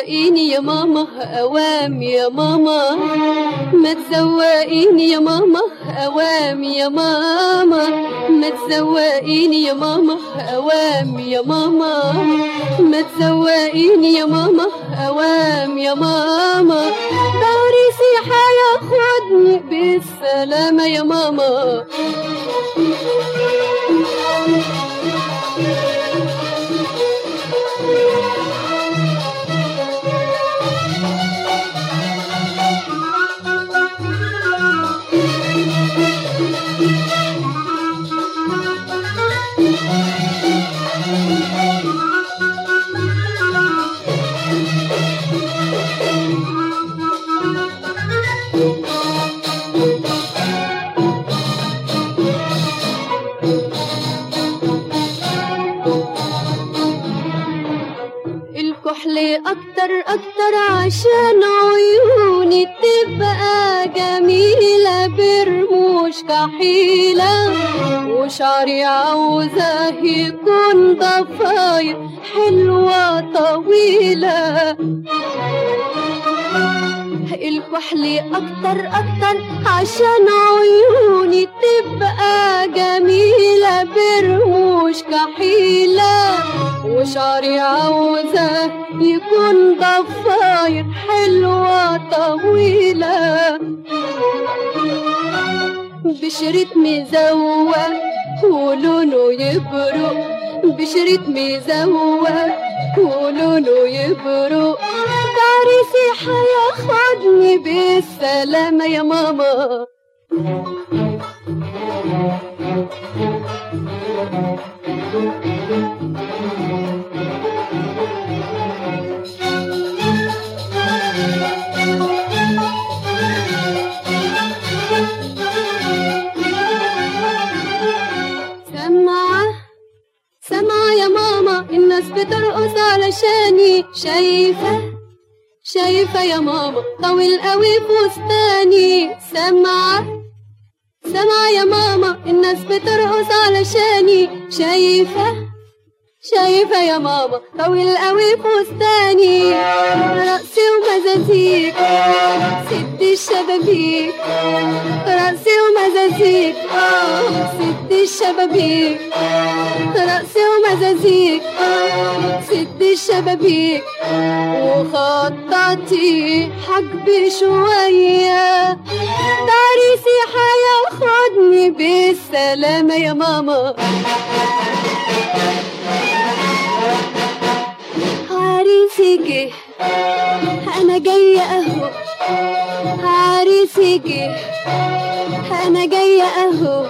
تسوقيني يا ماما أوام يا ماما. ما تسوقيني يا ماما أوام يا ماما. ما تسوقيني يا ماما أوام يا ماما. ما تسوقيني يا ماما أوام يا ماما. دارسي حياخدني بالسلامة يا ماما. الكحل أكتر أكتر عشان عيوني تبقى جميلة برموش كحيلة وشعري عاوزاه يكون ضفاير حلوة طويلة. الكحل أكتر أكتر عشان عيوني تبقى جميلة برموش كحيلة وشعري عاوزة يكون ضفاير حلوة طويلة. بشرة مزوق ولونه يبرق. بشرة مزوق ولونه يبرق. حياخدني بالسلامة يا ماما. سمعة يا ماما الناس بترقص علشاني شايفة شايفة يا ماما طويل قوي فستاني سمعة سمعة يا ماما الناس بترقص علشاني. شايفة شايفة يا ماما طويل قوي فستاني رقصي ومزازيك سد الشبابيك. رقصي ومزازيك سد الشبابيك. رقصي ومزازيك سد الشبابيك وخططي حجبي شوية تعريسي حياخدني بالسلامة يا ماما. عريسي جه أنا جاية أهو. عريسي جه أنا جاية أهو.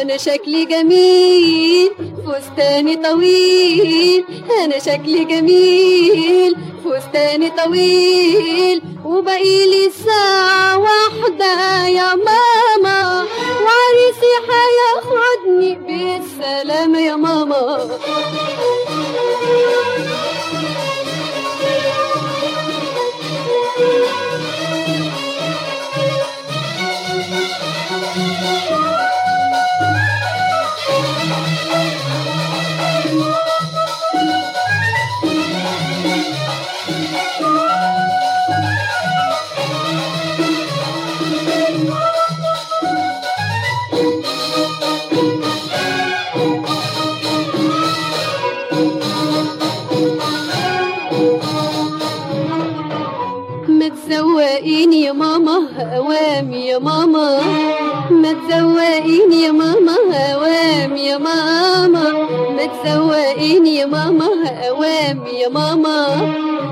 أنا شكلي جميل فستاني طويل. أنا شكلي جميل فستاني طويل. وبقيلي ساعة تزوقيني يا ماما هوام يا ماما. ما تزوقيني يا ماما هوام يا ماما. ما تزوقيني يا ماما هوام يا ماما.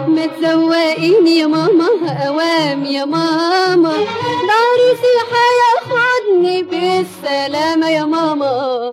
ما تزوقيني يا ماما هوام يا ماما. دارسي هياخدني عني بالسلامة يا ماما.